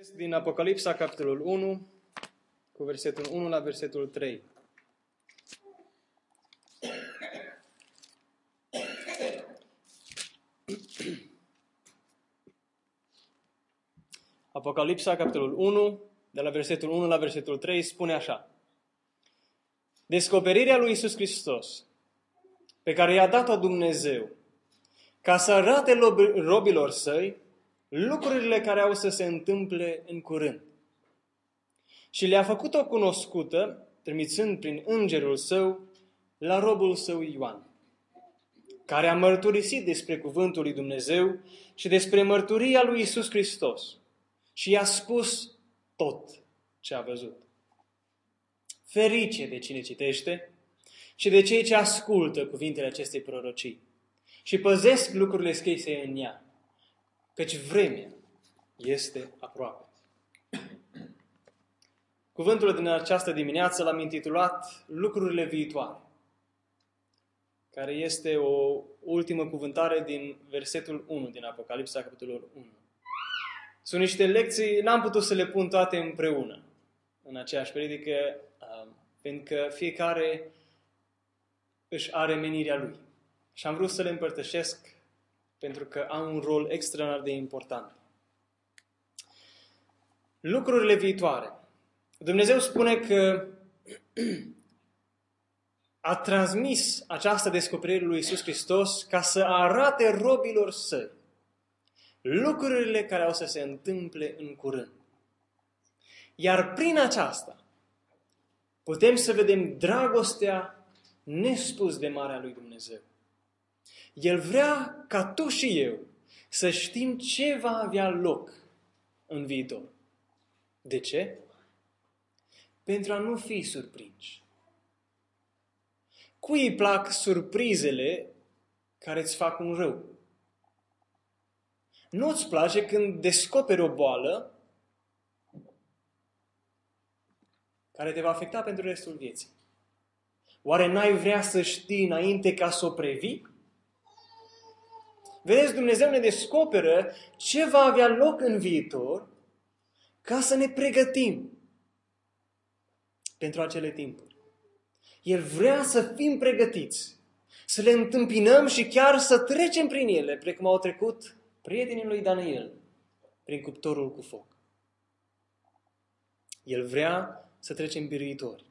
Este din Apocalipsa, capitolul 1, cu versetul 1 la versetul 3. Apocalipsa, capitolul 1, de la versetul 1 la versetul 3, spune așa. Descoperirea lui Isus Hristos, pe care i-a dat-o Dumnezeu, ca să arate robilor săi lucrurile care au să se întâmple în curând. Și le-a făcut-o cunoscută, trimițând prin îngerul său la robul său Ioan, care a mărturisit despre cuvântul lui Dumnezeu și despre mărturia lui Isus Hristos și i-a spus tot ce a văzut. Ferice de cine citește și de cei ce ascultă cuvintele acestei prorocii și păzesc lucrurile scrise în ea, căci vremea este aproape. Cuvântul din această dimineață l-am intitulat Lucrurile viitoare, care este o ultimă cuvântare din versetul 1 din Apocalipsa, capitolul 1. Sunt niște lecții, n-am putut să le pun toate împreună în aceeași predică, uh, pentru că fiecare își are menirea lui. Și am vrut să le împărtășesc pentru că au un rol extraordinar de important. Lucrurile viitoare. Dumnezeu spune că a transmis această descoperire lui Isus Hristos ca să arate robilor săi lucrurile care au să se întâmple în curând. Iar prin aceasta putem să vedem dragostea nespus de mare a lui Dumnezeu. El vrea ca tu și eu să știm ce va avea loc în viitor. De ce? Pentru a nu fi surprinși. Cui îi plac surprizele care îți fac un rău? Nu îți place când descoperi o boală care te va afecta pentru restul vieții. Oare n-ai vrea să știi înainte ca să o previi? Vedeți, Dumnezeu ne descoperă ce va avea loc în viitor ca să ne pregătim pentru acele timpuri. El vrea să fim pregătiți, să le întâmpinăm și chiar să trecem prin ele, precum au trecut prietenii lui Daniel prin cuptorul cu foc. El vrea să trecem biruitori.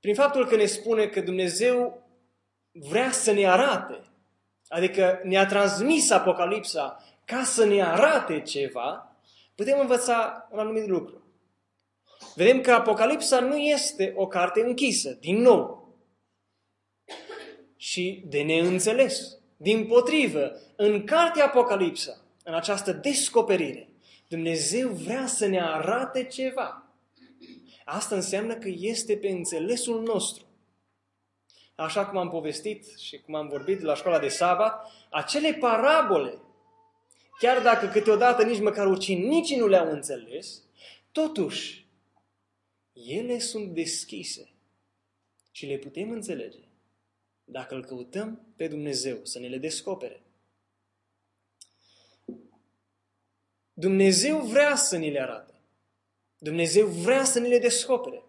Prin faptul că ne spune că Dumnezeu vrea să ne arate adică ne-a transmis Apocalipsa ca să ne arate ceva, putem învăța un anumit lucru. Vedem că Apocalipsa nu este o carte închisă, din nou. Și de neînțeles. Din potrivă, în cartea Apocalipsa, în această descoperire, Dumnezeu vrea să ne arate ceva. Asta înseamnă că este pe înțelesul nostru așa cum am povestit și cum am vorbit la școala de sabat, acele parabole, chiar dacă câteodată nici măcar ucenicii nu le-au înțeles, totuși, ele sunt deschise și le putem înțelege dacă îl căutăm pe Dumnezeu să ne le descopere. Dumnezeu vrea să ni le arate. Dumnezeu vrea să ni le descopere.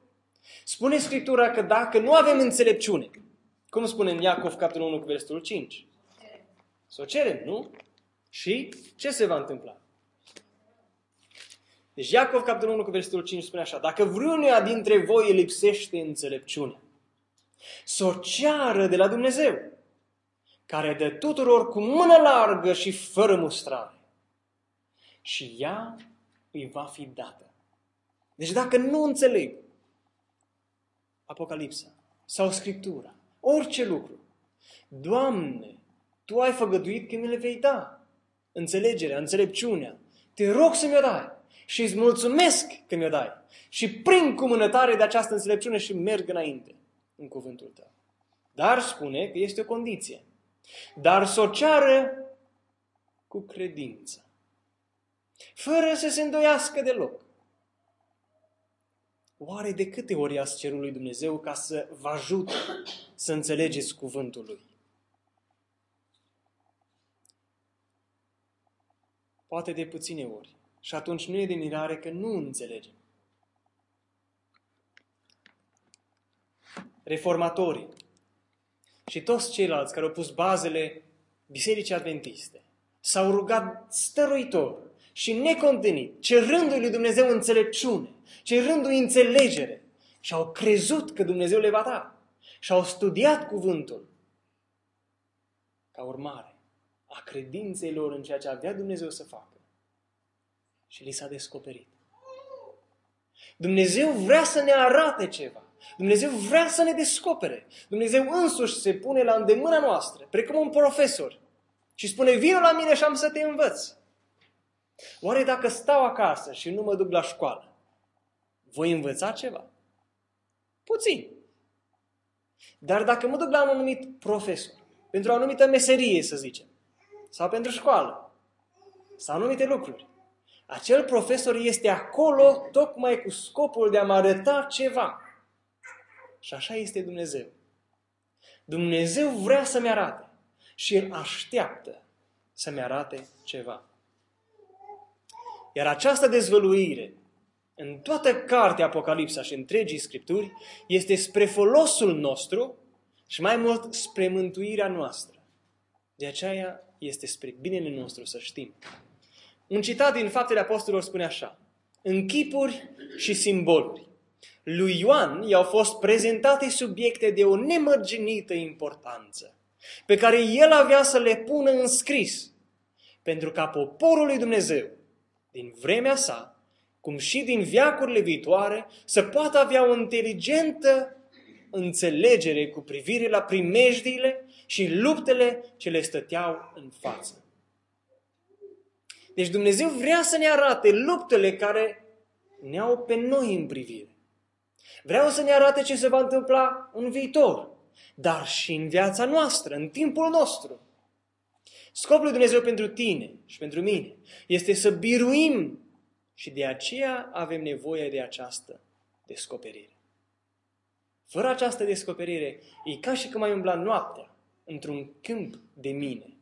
Spune Scriptura că dacă nu avem înțelepciune, cum spune în Iacov, capitolul 1, cu versetul 5? Să o cerem, nu? Și ce se va întâmpla? Deci Iacov, capitolul 1, cu versetul 5 spune așa, Dacă vreunia dintre voi îi lipsește înțelepciune, să o ceară de la Dumnezeu, care de tuturor cu mână largă și fără mustrare. Și ea îi va fi dată. Deci dacă nu înțeleg Apocalipsa sau Scriptura, Orice lucru. Doamne, Tu ai făgăduit că mi le vei da. Înțelegerea, înțelepciunea. Te rog să mi-o dai. Și îți mulțumesc că mi-o dai. Și prin cumânătare de această înțelepciune și merg înainte în cuvântul tău. Dar spune că este o condiție. Dar să o ceară cu credință. Fără să se îndoiască deloc. Oare de câte ori ați cerul lui Dumnezeu ca să vă ajute să înțelegeți cuvântul lui? poate de puține ori. Și atunci nu e de mirare că nu înțelegem. Reformatorii și toți ceilalți care au pus bazele Bisericii Adventiste s-au rugat stăruitor și necontenit, cerându-i lui Dumnezeu înțelepciune, cerându-i înțelegere și au crezut că Dumnezeu le va da și au studiat cuvântul ca urmare a credinței lor în ceea ce avea Dumnezeu să facă. Și li s-a descoperit. Dumnezeu vrea să ne arate ceva. Dumnezeu vrea să ne descopere. Dumnezeu însuși se pune la îndemâna noastră, precum un profesor, și spune, vină la mine și am să te învăț. Oare dacă stau acasă și nu mă duc la școală, voi învăța ceva? Puțin. Dar dacă mă duc la un anumit profesor, pentru o anumită meserie, să zicem, sau pentru școală, sau anumite lucruri, acel profesor este acolo tocmai cu scopul de a mă arăta ceva. Și așa este Dumnezeu. Dumnezeu vrea să-mi arate și El așteaptă să-mi arate ceva. Iar această dezvăluire în toată cartea Apocalipsa și întregii Scripturi este spre folosul nostru și mai mult spre mântuirea noastră. De aceea este spre binele nostru să știm. Un citat din Faptele Apostolilor spune așa. În chipuri și simboluri. Lui Ioan i-au fost prezentate subiecte de o nemărginită importanță, pe care el avea să le pună în scris, pentru ca poporul lui Dumnezeu, din vremea sa, cum și din viacurile viitoare, să poată avea o inteligentă înțelegere cu privire la primejdiile și luptele ce le stăteau în față. Deci Dumnezeu vrea să ne arate luptele care ne au pe noi în privire. Vreau să ne arate ce se va întâmpla în viitor, dar și în viața noastră, în timpul nostru. Scopul lui Dumnezeu pentru tine și pentru mine este să biruim și de aceea avem nevoie de această descoperire. Fără această descoperire, e ca și cum ai umbla noaptea într-un câmp de mine.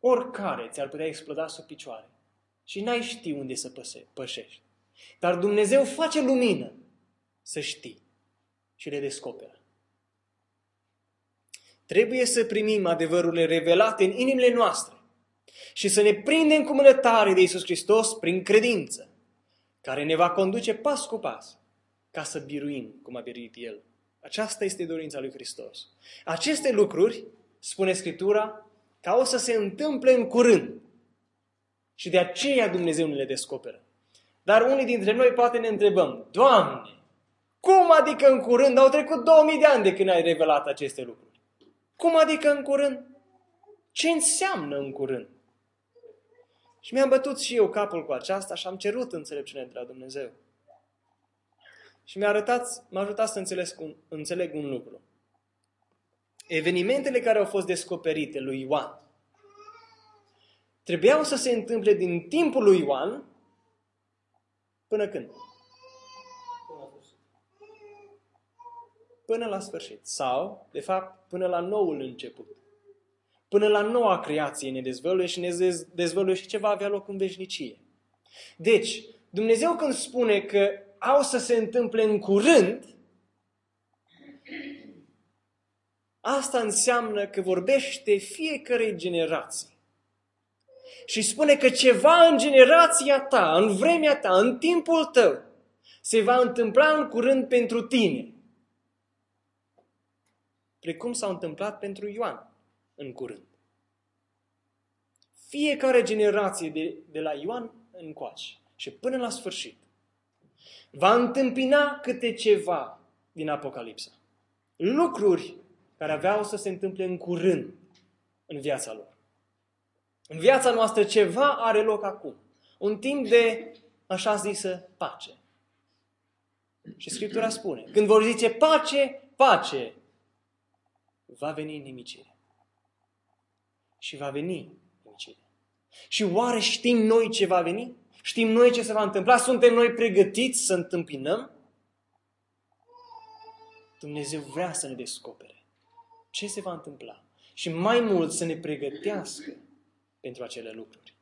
Oricare ți-ar putea exploda sub picioare și n-ai ști unde să păse, pășești. Dar Dumnezeu face lumină să știi și le descoperă. Trebuie să primim adevărurile revelate în inimile noastre și să ne prindem cu mână tare de Isus Hristos prin credință, care ne va conduce pas cu pas ca să biruim cum a biruit El. Aceasta este dorința lui Hristos. Aceste lucruri, spune Scriptura, ca o să se întâmple în curând. Și de aceea Dumnezeu ne le descoperă. Dar unii dintre noi poate ne întrebăm, Doamne, cum adică în curând? Au trecut 2000 de ani de când ai revelat aceste lucruri. Cum adică în curând? Ce înseamnă în curând? Și mi-am bătut și eu capul cu aceasta și am cerut înțelepciune de la Dumnezeu. Și mi-a arătat, m-a ajutat să înțeleg un, înțeleg un lucru. Evenimentele care au fost descoperite lui Ioan trebuiau să se întâmple din timpul lui Ioan până când? Până la sfârșit. Sau, de fapt, până la noul început. Până la noua creație ne dezvăluie și ne dezvăluie și ce va avea loc în veșnicie. Deci, Dumnezeu când spune că au să se întâmple în curând, asta înseamnă că vorbește fiecare generație. Și spune că ceva în generația ta, în vremea ta, în timpul tău, se va întâmpla în curând pentru tine. Precum s-a întâmplat pentru Ioan în curând. Fiecare generație de, de la Ioan încoace și până la sfârșit va întâmpina câte ceva din Apocalipsa. Lucruri care aveau să se întâmple în curând în viața lor. În viața noastră ceva are loc acum. Un timp de, așa zisă, pace. Și Scriptura spune, când vor zice pace, pace, va veni nimicire. Și va veni nimicire. Și oare știm noi ce va veni? Știm noi ce se va întâmpla? Suntem noi pregătiți să întâmpinăm? Dumnezeu vrea să ne descopere ce se va întâmpla și mai mult să ne pregătească pentru acele lucruri.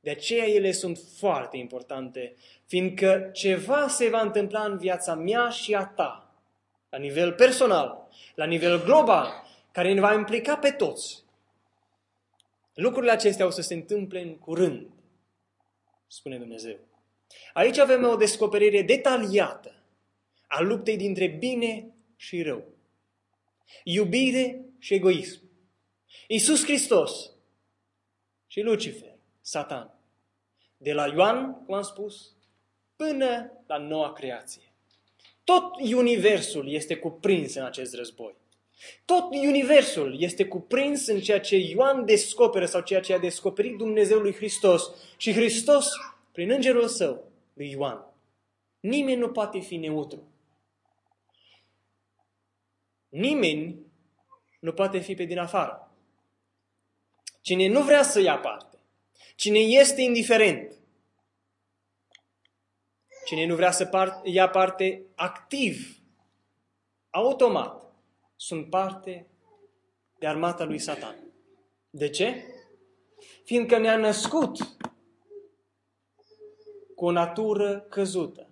De aceea ele sunt foarte importante, fiindcă ceva se va întâmpla în viața mea și a ta, la nivel personal, la nivel global, care ne va implica pe toți. Lucrurile acestea o să se întâmple în curând, spune Dumnezeu. Aici avem o descoperire detaliată a luptei dintre bine și rău. Iubire și egoism. Iisus Hristos și Lucifer, Satan. De la Ioan, cum am spus, până la noua creație. Tot universul este cuprins în acest război. Tot universul este cuprins în ceea ce Ioan descoperă sau ceea ce a descoperit Dumnezeu lui Hristos și Hristos, prin îngerul său, lui Ioan. Nimeni nu poate fi neutru. Nimeni nu poate fi pe din afară. Cine nu vrea să ia parte, cine este indiferent, cine nu vrea să par- ia parte activ, automat, sunt parte de armata lui Satan. De ce? Fiindcă ne-a născut cu o natură căzută,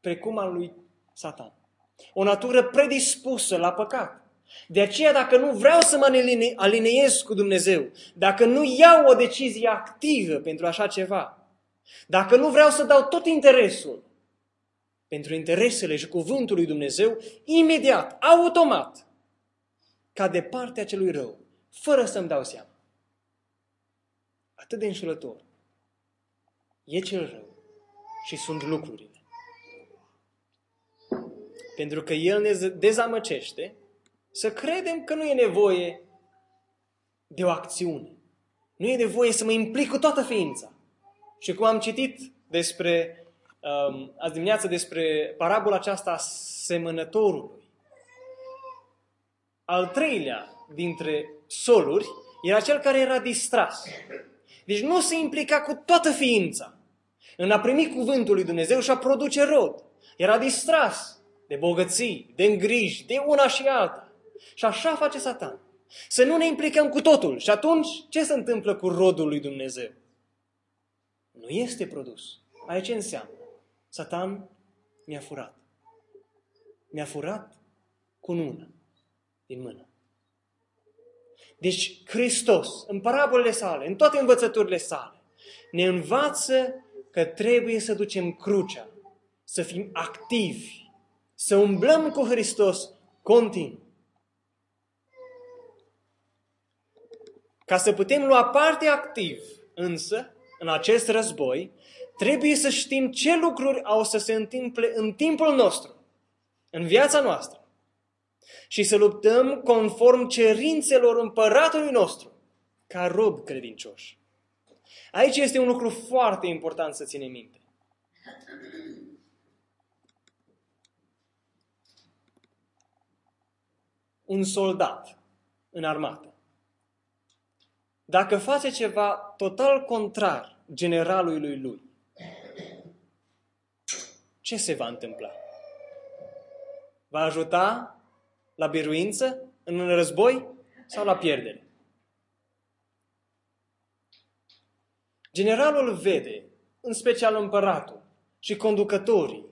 precum a lui Satan. O natură predispusă la păcat. De aceea, dacă nu vreau să mă alineez cu Dumnezeu, dacă nu iau o decizie activă pentru așa ceva, dacă nu vreau să dau tot interesul pentru interesele și cuvântul lui Dumnezeu, imediat, automat, ca de partea celui rău, fără să-mi dau seama. Atât de înșelător e cel rău și sunt lucrurile. Pentru că el ne dezamăcește să credem că nu e nevoie de o acțiune. Nu e nevoie să mă implic cu toată ființa. Și cum am citit despre, um, azi dimineață despre parabola aceasta a semănătorului, al treilea dintre soluri era cel care era distras. Deci nu se implica cu toată ființa în a primi cuvântul lui Dumnezeu și a produce rod. Era distras de bogății, de îngriji, de una și alta. Și așa face Satan. Să nu ne implicăm cu totul. Și atunci, ce se întâmplă cu rodul lui Dumnezeu? Nu este produs. Aici ce înseamnă? Satan mi-a furat. Mi-a furat cu una din mână. Deci Hristos, în parabolele sale, în toate învățăturile sale, ne învață că trebuie să ducem crucea, să fim activi, să umblăm cu Hristos continuu. Ca să putem lua parte activ, însă, în acest război, trebuie să știm ce lucruri au să se întâmple în timpul nostru, în viața noastră. Și să luptăm conform cerințelor împăratului nostru, ca rob credincioși. Aici este un lucru foarte important să ținem minte. Un soldat în armată dacă face ceva total contrar generalului lui, ce se va întâmpla? Va ajuta la biruință în un război sau la pierdere? Generalul vede, în special împăratul și conducătorii,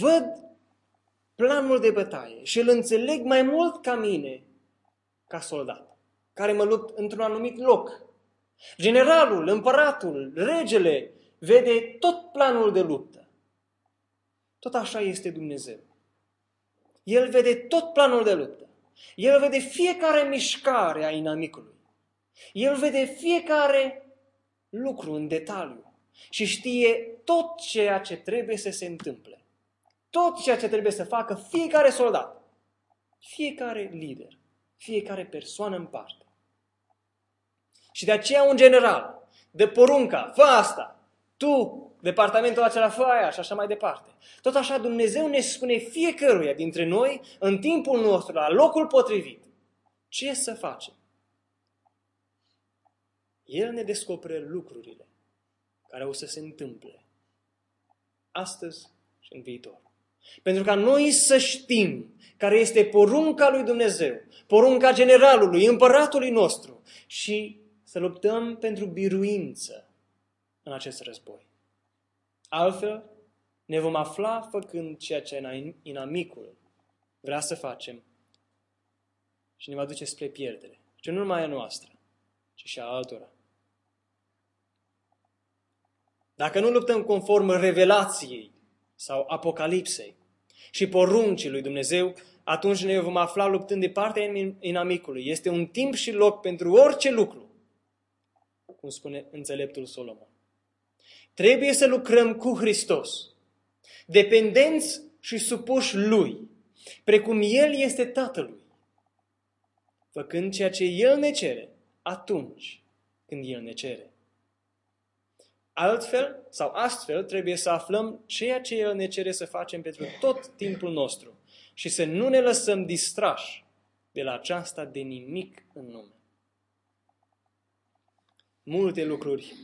văd planul de bătaie și îl înțeleg mai mult ca mine, ca soldat care mă lupt într-un anumit loc. Generalul, împăratul, regele vede tot planul de luptă. Tot așa este Dumnezeu. El vede tot planul de luptă. El vede fiecare mișcare a inamicului. El vede fiecare lucru în detaliu și știe tot ceea ce trebuie să se întâmple. Tot ceea ce trebuie să facă fiecare soldat, fiecare lider, fiecare persoană în parte. Și de aceea un general de porunca, fă asta, tu, departamentul acela, fă aia și așa mai departe. Tot așa Dumnezeu ne spune fiecăruia dintre noi, în timpul nostru, la locul potrivit, ce să facem. El ne descoperă lucrurile care o să se întâmple astăzi și în viitor. Pentru ca noi să știm care este porunca lui Dumnezeu, porunca generalului, împăratului nostru și să luptăm pentru biruință în acest război. Altfel, ne vom afla făcând ceea ce inamicul vrea să facem și ne va duce spre pierdere. Și nu numai a noastră, ci și a altora. Dacă nu luptăm conform revelației sau apocalipsei și poruncii lui Dumnezeu, atunci ne vom afla luptând de partea inamicului. Este un timp și loc pentru orice lucru, cum spune înțeleptul Solomon. Trebuie să lucrăm cu Hristos, dependenți și supuși Lui, precum El este Tatălui, făcând ceea ce El ne cere atunci când El ne cere. Altfel sau astfel trebuie să aflăm ceea ce El ne cere să facem pentru tot timpul nostru și să nu ne lăsăm distrași de la aceasta de nimic în lume. Multe lucruri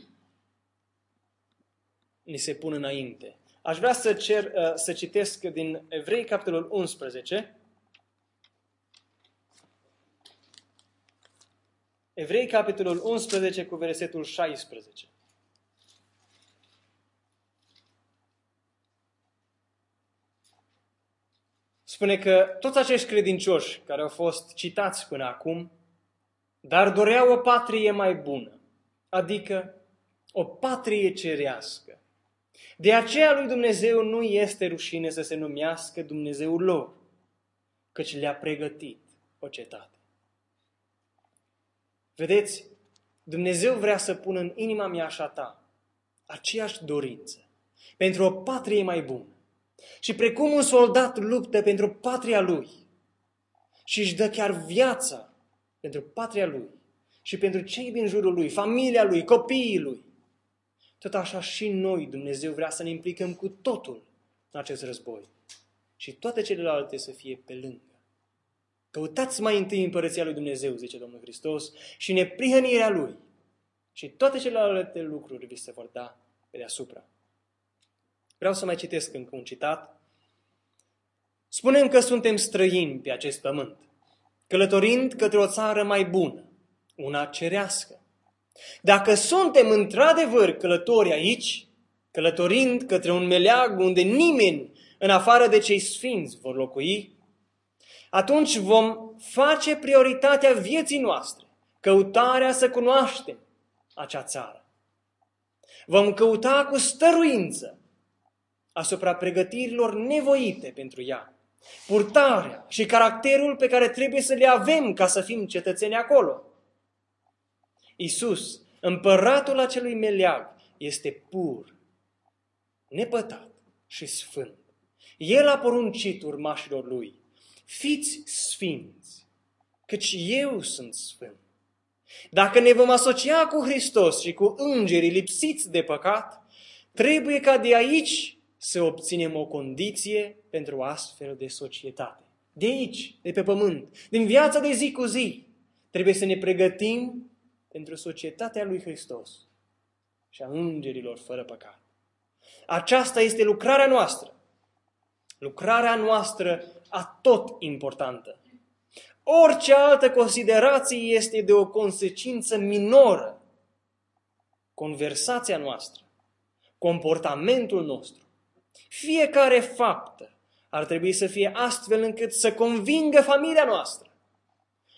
ni se pun înainte. Aș vrea să, cer, uh, să citesc din Evrei, capitolul 11. Evrei, capitolul 11, cu versetul 16. Spune că toți acești credincioși care au fost citați până acum, dar doreau o patrie mai bună, adică o patrie cerească. De aceea lui Dumnezeu nu este rușine să se numească Dumnezeul lor, căci le-a pregătit o cetate. Vedeți, Dumnezeu vrea să pună în inima mea și a ta aceeași dorință pentru o patrie mai bună. Și precum un soldat luptă pentru patria lui și își dă chiar viața pentru patria lui și pentru cei din jurul lui, familia lui, copiii lui, tot așa și noi Dumnezeu vrea să ne implicăm cu totul în acest război. Și toate celelalte să fie pe lângă. Căutați mai întâi împărăția lui Dumnezeu, zice Domnul Hristos, și neprihănirea Lui. Și toate celelalte lucruri vi se vor da pe deasupra. Vreau să mai citesc încă un citat. Spunem că suntem străini pe acest pământ, călătorind către o țară mai bună, una cerească. Dacă suntem într-adevăr călători aici, călătorind către un meleag unde nimeni în afară de cei sfinți vor locui, atunci vom face prioritatea vieții noastre, căutarea să cunoaștem acea țară. Vom căuta cu stăruință asupra pregătirilor nevoite pentru ea, purtarea și caracterul pe care trebuie să le avem ca să fim cetățeni acolo. Isus, împăratul acelui meleag, este pur, nepătat și sfânt. El a poruncit urmașilor lui, fiți sfinți, căci eu sunt sfânt. Dacă ne vom asocia cu Hristos și cu îngerii lipsiți de păcat, trebuie ca de aici să obținem o condiție pentru astfel de societate. De aici, de pe pământ, din viața de zi cu zi, trebuie să ne pregătim pentru societatea lui Hristos și a îngerilor fără păcat. Aceasta este lucrarea noastră. Lucrarea noastră a tot importantă. Orice altă considerație este de o consecință minoră. Conversația noastră, comportamentul nostru, fiecare faptă ar trebui să fie astfel încât să convingă familia noastră,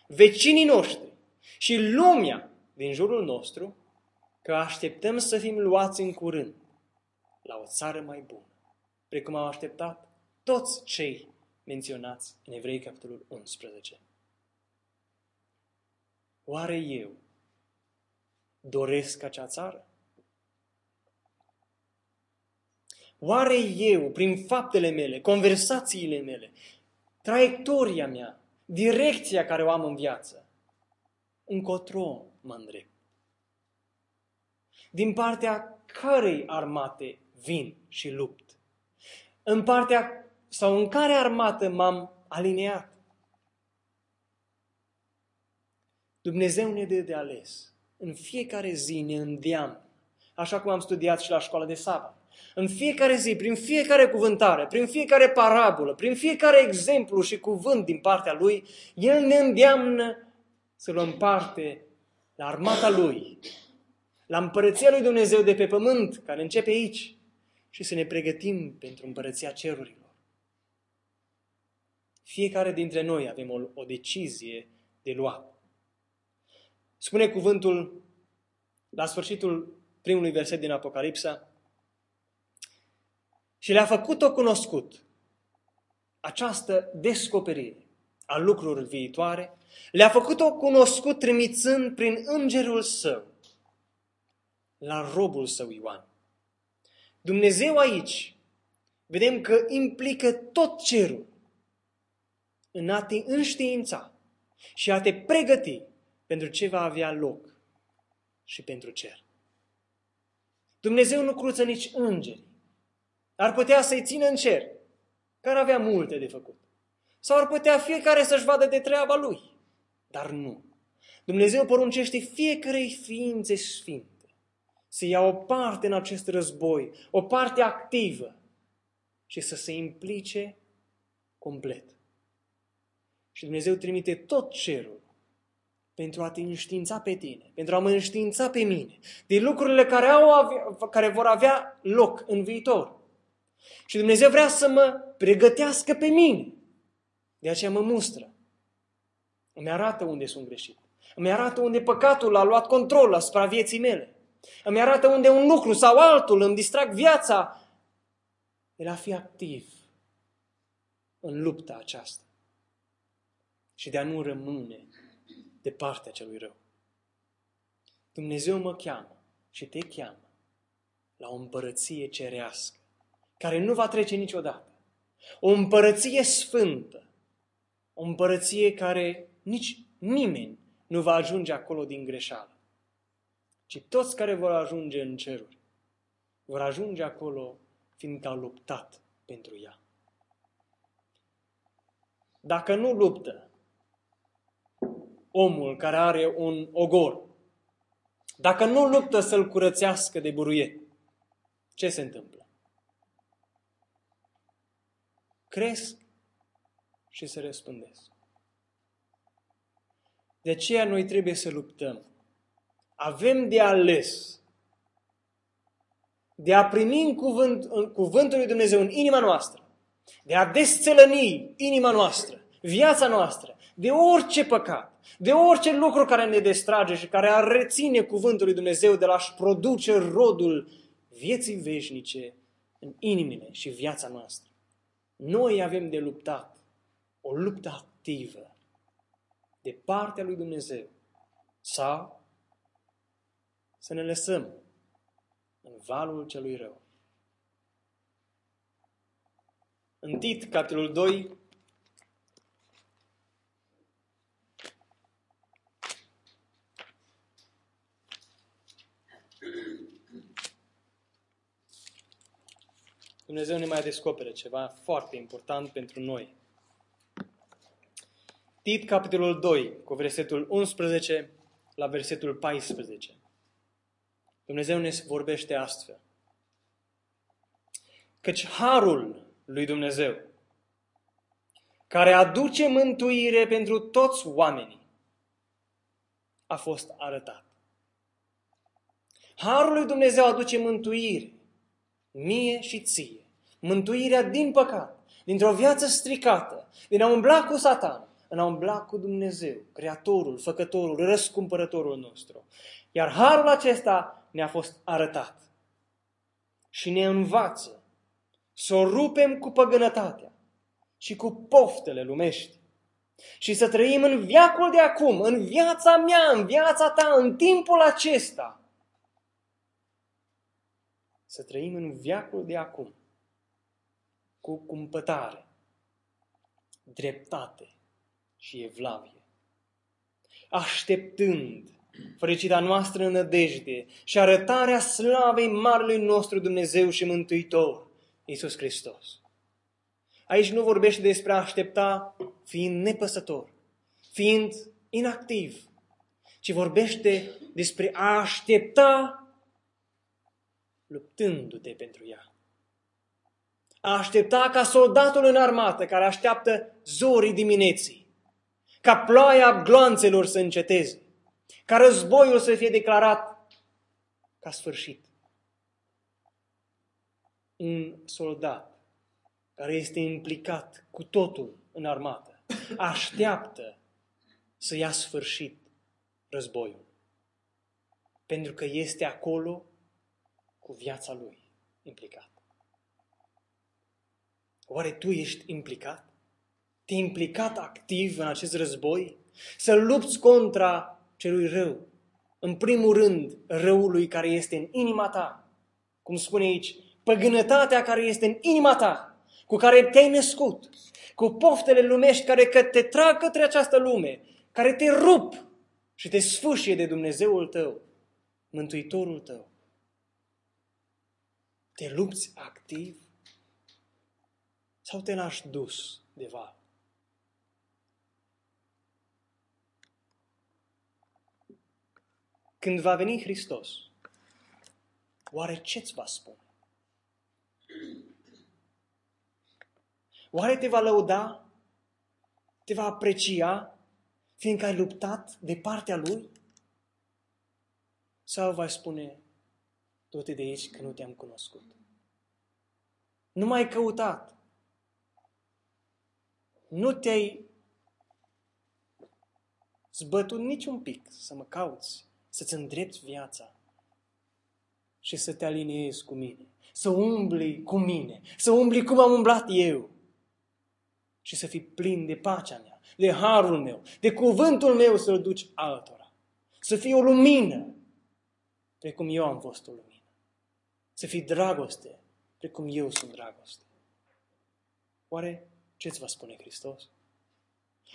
vecinii noștri și lumea din jurul nostru că așteptăm să fim luați în curând la o țară mai bună, precum au așteptat toți cei menționați în Evrei capitolul 11. Oare eu doresc acea țară? Oare eu, prin faptele mele, conversațiile mele, traiectoria mea, direcția care o am în viață, încotro mă îndrept? Din partea cărei armate vin și lupt? În partea sau în care armată m-am alineat? Dumnezeu ne dă de ales. În fiecare zi ne îndeamnă, așa cum am studiat și la școala de sabat. În fiecare zi, prin fiecare cuvântare, prin fiecare parabolă, prin fiecare exemplu și cuvânt din partea Lui, El ne îndeamnă să luăm parte la armata Lui, la împărăția Lui Dumnezeu de pe pământ, care începe aici, și să ne pregătim pentru împărăția cerurilor. Fiecare dintre noi avem o, o decizie de luat. Spune cuvântul la sfârșitul primului verset din Apocalipsa, și le-a făcut-o cunoscut această descoperire a lucrurilor viitoare, le-a făcut-o cunoscut trimițând prin îngerul său la robul său Ioan. Dumnezeu aici, vedem că implică tot cerul în a te înștiința și a te pregăti pentru ce va avea loc și pentru cer. Dumnezeu nu cruță nici îngeri. Ar putea să-i țină în cer, care avea multe de făcut. Sau ar putea fiecare să-și vadă de treaba lui. Dar nu. Dumnezeu poruncește fiecarei ființe sfinte să ia o parte în acest război, o parte activă și să se implice complet. Și Dumnezeu trimite tot cerul pentru a te înștiința pe tine, pentru a mă înștiința pe mine, de lucrurile care, au avea, care vor avea loc în viitor. Și Dumnezeu vrea să mă pregătească pe mine. De aceea mă mustră. Îmi arată unde sunt greșit. Îmi arată unde păcatul a luat control asupra vieții mele. Îmi arată unde un lucru sau altul îmi distrag viața de a fi activ în lupta aceasta și de a nu rămâne de partea celui rău. Dumnezeu mă cheamă și te cheamă la o împărăție cerească, care nu va trece niciodată. O împărăție sfântă, o împărăție care nici nimeni nu va ajunge acolo din greșeală, ci toți care vor ajunge în ceruri vor ajunge acolo fiindcă au luptat pentru ea. Dacă nu luptă, omul care are un ogor, dacă nu luptă să-l curățească de buruiet, ce se întâmplă? Cresc și se răspândesc. De aceea noi trebuie să luptăm. Avem de ales de a primi în, cuvânt, în cuvântul lui Dumnezeu în inima noastră, de a desțelăni inima noastră, viața noastră, de orice păcat, de orice lucru care ne destrage și care ar reține cuvântul lui Dumnezeu de la-și produce rodul vieții veșnice în inimile și viața noastră. Noi avem de luptat o luptă activă de partea lui Dumnezeu sau să ne lăsăm în valul celui rău. În Tit, capitolul 2, Dumnezeu ne mai descopere ceva foarte important pentru noi. Tit, capitolul 2, cu versetul 11 la versetul 14. Dumnezeu ne vorbește astfel. Căci harul lui Dumnezeu, care aduce mântuire pentru toți oamenii, a fost arătat. Harul lui Dumnezeu aduce mântuire mie și ție. Mântuirea din păcat, dintr-o viață stricată, din a umbla cu satan, în a umbla cu Dumnezeu, Creatorul, Făcătorul, Răscumpărătorul nostru. Iar harul acesta ne-a fost arătat. Și ne învață să o rupem cu păgânătatea și cu poftele lumești. Și să trăim în viacul de acum, în viața mea, în viața ta, în timpul acesta, să trăim în viacul de acum, cu cumpătare, dreptate și evlavie, așteptând fericita noastră nădejde și arătarea slavei Marului nostru Dumnezeu și Mântuitor, Iisus Hristos. Aici nu vorbește despre a aștepta fiind nepăsător, fiind inactiv, ci vorbește despre a aștepta luptându-te pentru ea. A aștepta ca soldatul în armată care așteaptă zorii dimineții, ca ploaia gloanțelor să înceteze, Ca războiul să fie declarat ca sfârșit. Un soldat care este implicat cu totul în armată așteaptă să ia sfârșit războiul. Pentru că este acolo cu viața lui implicat. Oare tu ești implicat? Te-ai implicat activ în acest război? Să lupți contra celui rău. În primul rând, răului care este în inima ta. Cum spune aici, păgânătatea care este în inima ta, cu care te-ai născut, cu poftele lumești care te trag către această lume, care te rup și te sfâșie de Dumnezeul tău, Mântuitorul tău. Te lupți activ sau te lași dus de val? Când va veni Hristos, oare ce-ți va spune? Oare te va lăuda? Te va aprecia fiindcă ai luptat de partea Lui? Sau va spune, du-te de aici că nu te-am cunoscut? Nu m-ai căutat. Nu te-ai zbătut niciun pic să mă cauți, să-ți îndrepți viața și să te aliniezi cu mine, să umbli cu mine, să umbli cum am umblat eu și să fii plin de pacea mea, de harul meu, de cuvântul meu să-l duci altora. Să fii o lumină, precum eu am fost o lumină. Să fii dragoste, precum eu sunt dragoste. Oare ce-ți va spune Hristos?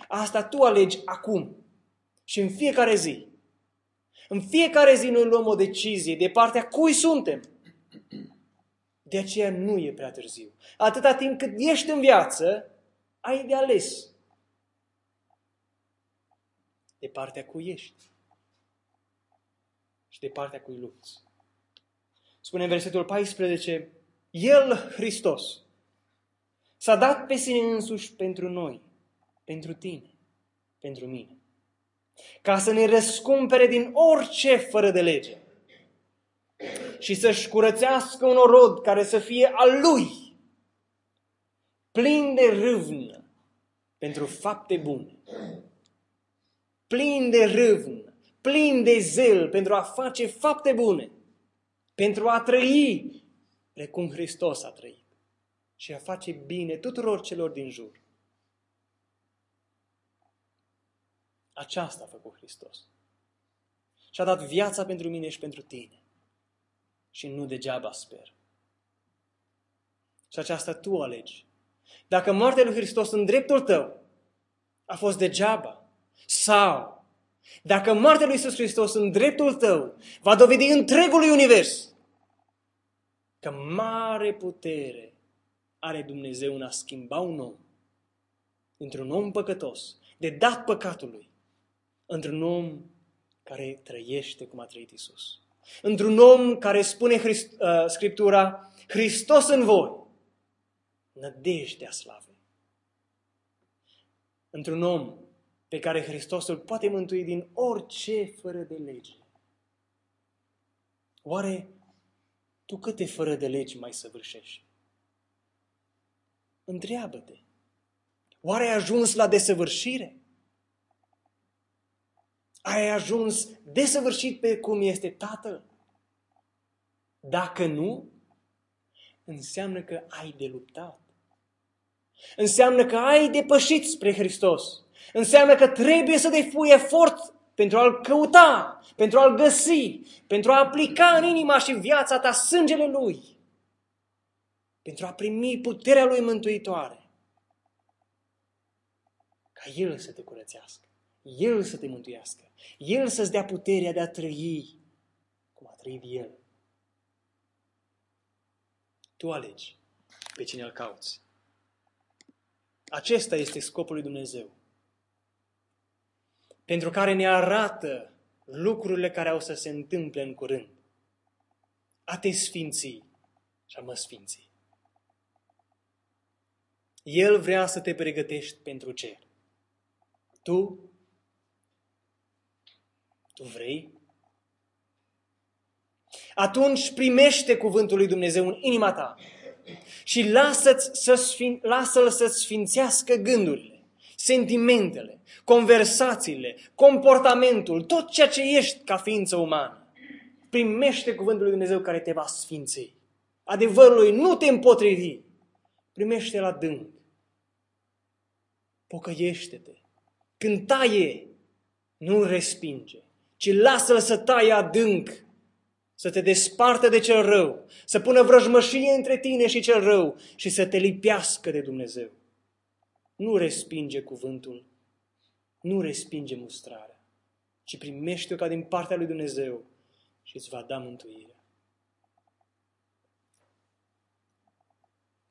Asta tu alegi acum și în fiecare zi. În fiecare zi noi luăm o decizie de partea cui suntem. De aceea nu e prea târziu. Atâta timp cât ești în viață, ai de ales. De partea cui ești. Și de partea cui lupți. Spune în versetul 14, El, Hristos, s-a dat pe sine însuși pentru noi, pentru tine, pentru mine, ca să ne răscumpere din orice fără de lege și să-și curățească un orod care să fie al Lui, plin de râvnă pentru fapte bune, plin de râvnă, plin de zel pentru a face fapte bune, pentru a trăi precum Hristos a trăit și a face bine tuturor celor din jur. Aceasta a făcut Hristos. Și a dat viața pentru mine și pentru tine. Și nu degeaba sper. Și aceasta tu alegi dacă moartea lui Hristos în dreptul tău a fost degeaba sau dacă moartea lui Iisus Hristos în dreptul tău va dovedi întregului univers că mare putere are Dumnezeu în a schimba un om într-un om păcătos, de dat păcatului, într-un om care trăiește cum a trăit Isus. Într-un om care spune Christ, uh, Scriptura, Hristos în voi, nădejdea slavei. Într-un om pe care Hristos îl poate mântui din orice fără de lege. Oare tu câte fără de legi mai săvârșești? Întreabă-te. Oare ai ajuns la desăvârșire? Ai ajuns desăvârșit pe cum este Tatăl? Dacă nu, înseamnă că ai de luptat. Înseamnă că ai depășit spre Hristos. Înseamnă că trebuie să depui efort pentru a-L căuta, pentru a-L găsi, pentru a aplica în inima și viața ta sângele Lui, pentru a primi puterea Lui mântuitoare. Ca El să te curățească, El să te mântuiască, El să-ți dea puterea de a trăi cum a trăit El. Tu alegi pe cine îl cauți. Acesta este scopul lui Dumnezeu. Pentru care ne arată lucrurile care au să se întâmple în curând. A te sfinți și a mă sfinți. El vrea să te pregătești pentru cer. Tu, Tu vrei? Atunci primește cuvântul lui Dumnezeu în inima ta și lasă-ți să sfin, lasă-l să-ți sfințească gândurile, sentimentele, conversațiile, comportamentul, tot ceea ce ești ca ființă umană. Primește cuvântul lui Dumnezeu care te va sfinți. Adevărului nu te împotrivi. Primește la dânc. Pocăiește-te. Când taie, nu respinge, ci lasă-l să taie adânc să te despartă de cel rău, să pună vrăjmășie între tine și cel rău și să te lipească de Dumnezeu. Nu respinge cuvântul, nu respinge mustrarea, ci primește-o ca din partea lui Dumnezeu și îți va da mântuirea.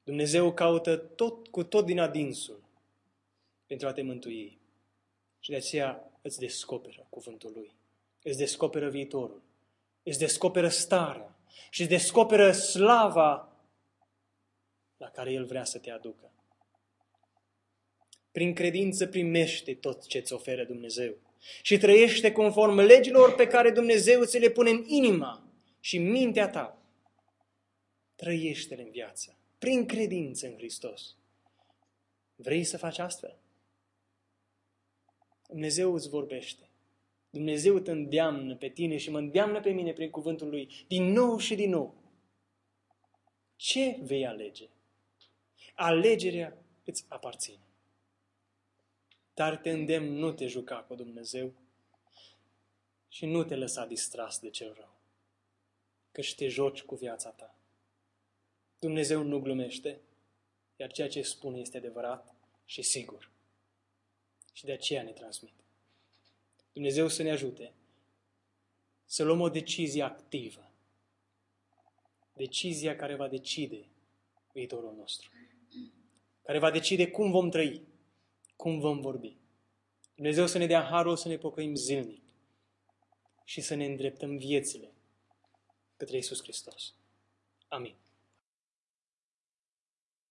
Dumnezeu caută tot, cu tot din adinsul pentru a te mântui. Și de aceea îți descoperă cuvântul Lui. Îți descoperă viitorul îți descoperă starea și îți descoperă slava la care El vrea să te aducă. Prin credință primește tot ce îți oferă Dumnezeu și trăiește conform legilor pe care Dumnezeu ți le pune în inima și mintea ta. Trăiește-le în viață, prin credință în Hristos. Vrei să faci astfel? Dumnezeu îți vorbește. Dumnezeu te îndeamnă pe tine și mă îndeamnă pe mine prin cuvântul Lui, din nou și din nou. Ce vei alege? Alegerea îți aparține. Dar te îndemn, nu te juca cu Dumnezeu și nu te lăsa distras de cel rău, căci te joci cu viața ta. Dumnezeu nu glumește, iar ceea ce spune este adevărat și sigur. Și de aceea ne transmite. Dumnezeu să ne ajute să luăm o decizie activă. Decizia care va decide viitorul nostru. Care va decide cum vom trăi, cum vom vorbi. Dumnezeu să ne dea harul să ne pocăim zilnic și să ne îndreptăm viețile către Iisus Hristos. Amin.